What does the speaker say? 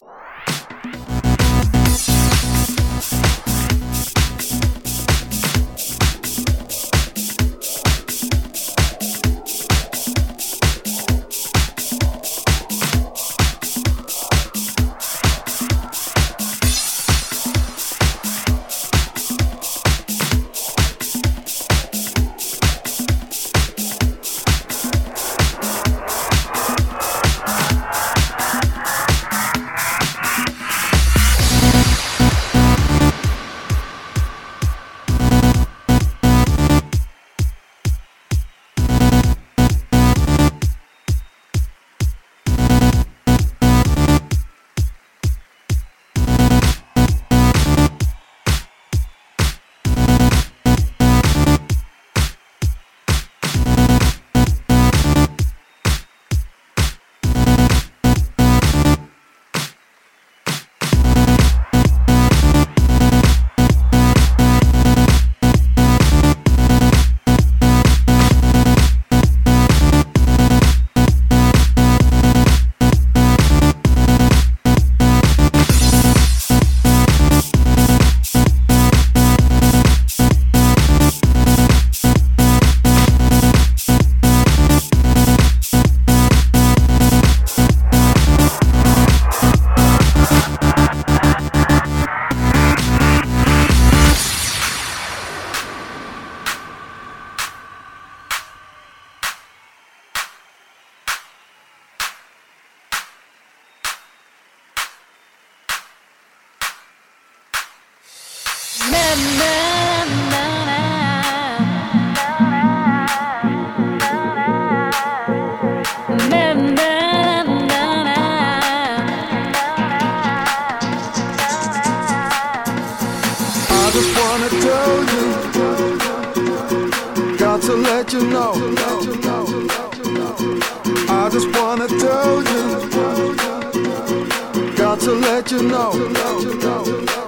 Wow. To let you know.